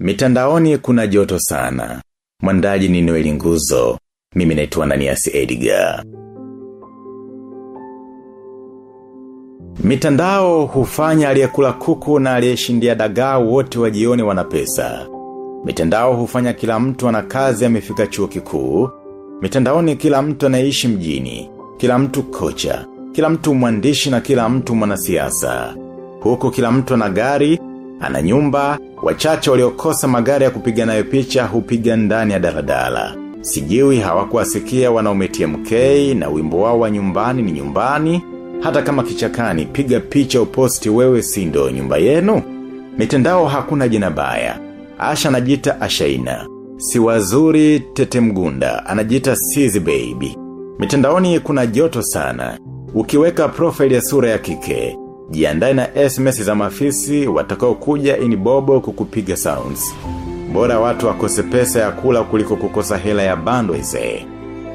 Mitandaoni kuna joto sana. Mwandaji ni Noeli Nguzo. Mimi naitwa Ananias Edgar. Mitandao hufanya aliyekula kuku na aliyeshindia dagaa wote wajione wana pesa. Mitandao hufanya kila mtu ana kazi amefika chuo kikuu. Mitandaoni kila mtu anaishi mjini. Kila mtu kocha. Kila mtu mwandishi na kila mtu mwanasiasa. Huku kila mtu ana gari, ana nyumba, wachache waliokosa magari ya kupiga nayo picha hupiga ndani ya daladala. Sijiwi hawakuwasikia wanaumetia mkei na wimbo wao wa nyumbani ni nyumbani, hata kama kichakani piga picha uposti wewe sindo nyumba yenu. Mitandao hakuna jina baya. Asha anajita Ashaina. Si wazuri tete mgunda, anajita Sizi Baby. Mitandaoni kuna joto sana. Ukiweka profile ya sura ya kike, jiandae na SMS za mafisi watakao kuja inibobo kukupiga sounds. Bora watu wakose pesa ya kula kuliko kukosa hela ya bando ise.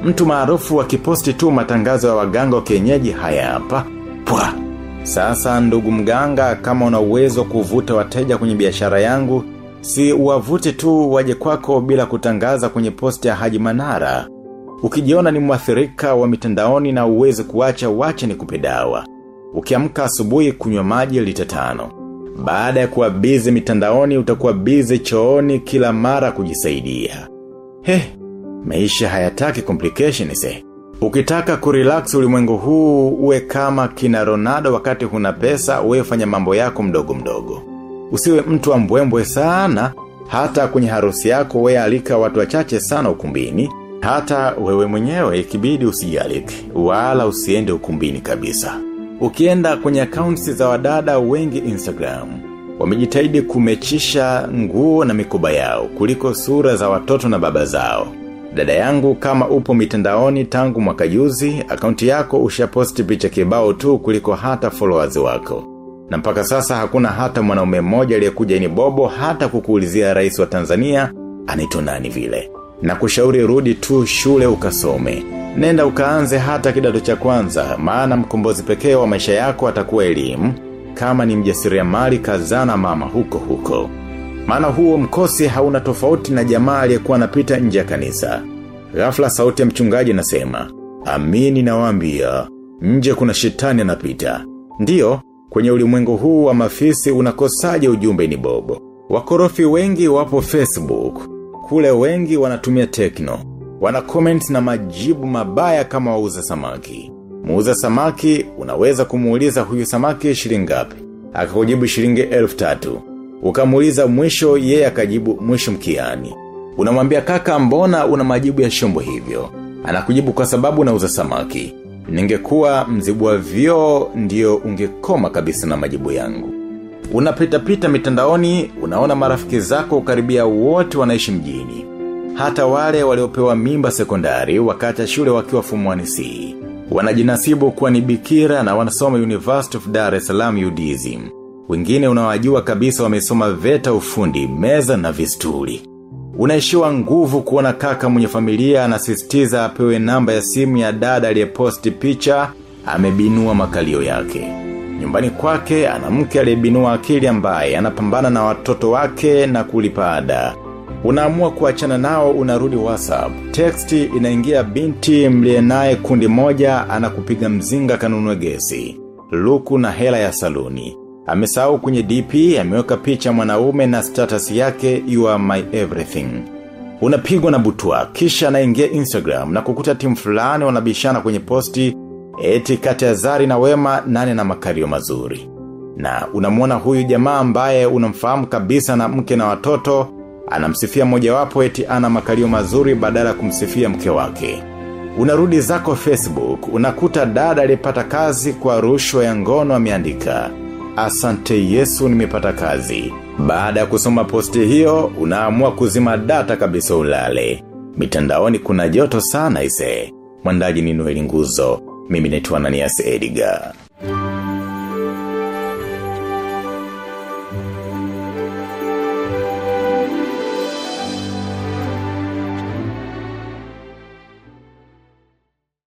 Mtu maarufu akiposti tu matangazo ya waganga wa kienyeji haya hapa. Pwa! Sasa ndugu mganga kama una uwezo kuvuta wateja kwenye biashara yangu, si uwavute tu waje kwako bila kutangaza kwenye posti ya Haji Manara. Ukijiona ni mwathirika wa mitandaoni na uweze kuacha wache ni kupedawa. Ukiamka asubuhi kunywa maji lita tano. Baada ya kuwa bize mitandaoni utakuwa bize chooni kila mara kujisaidia. He, maisha hayataki complications se. Ukitaka kurelax ulimwengu huu uwe kama kina Ronaldo wakati huna pesa uwe fanya mambo yako mdogo mdogo. Usiwe mtu ambwembwe mbwembwe sana, hata kwenye harusi yako we alika watu wachache sana ukumbini, hata wewe mwenyewe ikibidi usijaliki, wala usiende ukumbini kabisa. Ukienda kwenye akaunti za wadada wengi Instagram, wamejitahidi kumechisha nguo na mikoba yao kuliko sura za watoto na baba zao. Dada yangu kama upo mitandaoni tangu mwaka juzi, akaunti yako ushaposti picha kibao tu kuliko hata followers wako. Na mpaka sasa hakuna hata mwanaume mmoja aliyekuja ni bobo hata kukuulizia rais wa Tanzania, anaitwa nani vile. Na kushauri rudi tu shule ukasome. Nenda ukaanze hata kidato cha kwanza, maana mkombozi pekee wa maisha yako atakuwa elimu, kama ni mjasiriamali kazana mama huko huko. Maana huo mkosi hauna tofauti na jamaa aliyekuwa anapita nje ya kanisa. Ghafla sauti ya mchungaji nasema, amini nawaambia, nje kuna shetani anapita. Ndiyo, kwenye ulimwengu huu wa mafisi unakosaje ujumbe ni bobo. Wakorofi wengi wapo Facebook, kule wengi wanatumia tekno. Wana comment na majibu mabaya kama wauza samaki. Muuza samaki, unaweza kumuuliza huyu samaki shilingi ngapi. Akakujibu shilingi elfu tatu. Ukamuuliza mwisho yeye akajibu mwisho mkiani. Unamwambia kaka mbona una majibu ya shombo hivyo. Anakujibu kwa sababu unauza samaki. Ningekuwa mzibu wa vyo ndio ungekoma kabisa na majibu yangu. Unapita pita mitandaoni, unaona marafiki zako karibia wote wanaishi mjini. Hata wale waliopewa mimba sekondari wakati shule wakiwa fumuani C. Wanajinasibu kuwa ni bikira na wanasoma University of Dar es Salaam udism Wengine unawajua kabisa wamesoma veta ufundi, meza na vistuli. Unaishiwa nguvu kuona kaka mwenye familia anasisitiza apewe namba ya simu ya dada aliyeposti picha, amebinua makalio yake. Nyumbani kwake ana mke aliyebinua akili ambaye anapambana na watoto wake na kulipa ada. Unaamua kuachana nao unarudi WhatsApp. Text inaingia binti mlie naye kundi moja anakupiga mzinga kanunue gesi. Luku na hela ya saluni. Amesahau kwenye DP, ameweka picha mwanaume na status yake you are my everything. Unapigwa na butwa, kisha anaingia Instagram na kukuta timu fulani wanabishana kwenye posti eti kati ya Zari na Wema nane na makario mazuri. Na unamuona huyu jamaa ambaye unamfahamu kabisa na mke na watoto, anamsifia moja wapo eti ana makalio mazuri badala kumsifia mke wake. Unarudi zako Facebook, unakuta dada alipata kazi kwa rushwa ya ngono ameandika. Asante Yesu nimepata kazi. Baada ya kusoma posti hiyo, unaamua kuzima data kabisa ulale. Mitandaoni kuna joto sana ise. Mwandaji ni Noeli Nguzo. Mimi naitwa Ananias Edgar.